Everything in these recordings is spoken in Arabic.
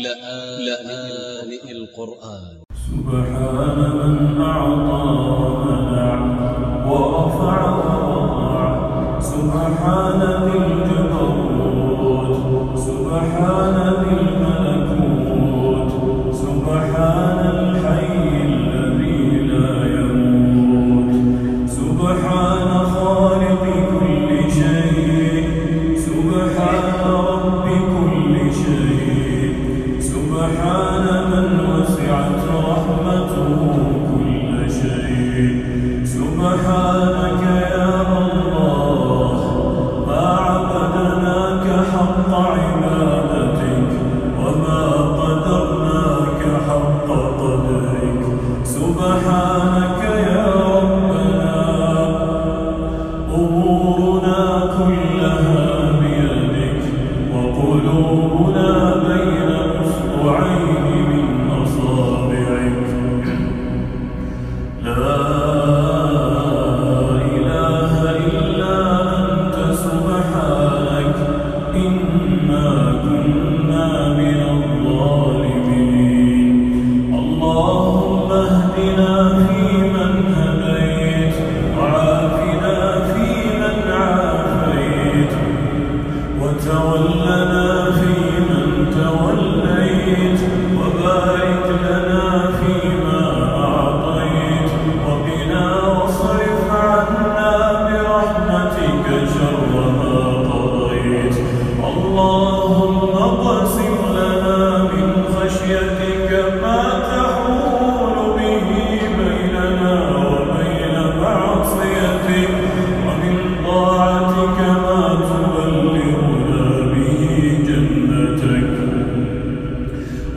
لآن القرآن سبحان من أعطى ومنع ورفع ووضع سبحان ذي الجلال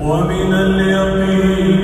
ومن اليقين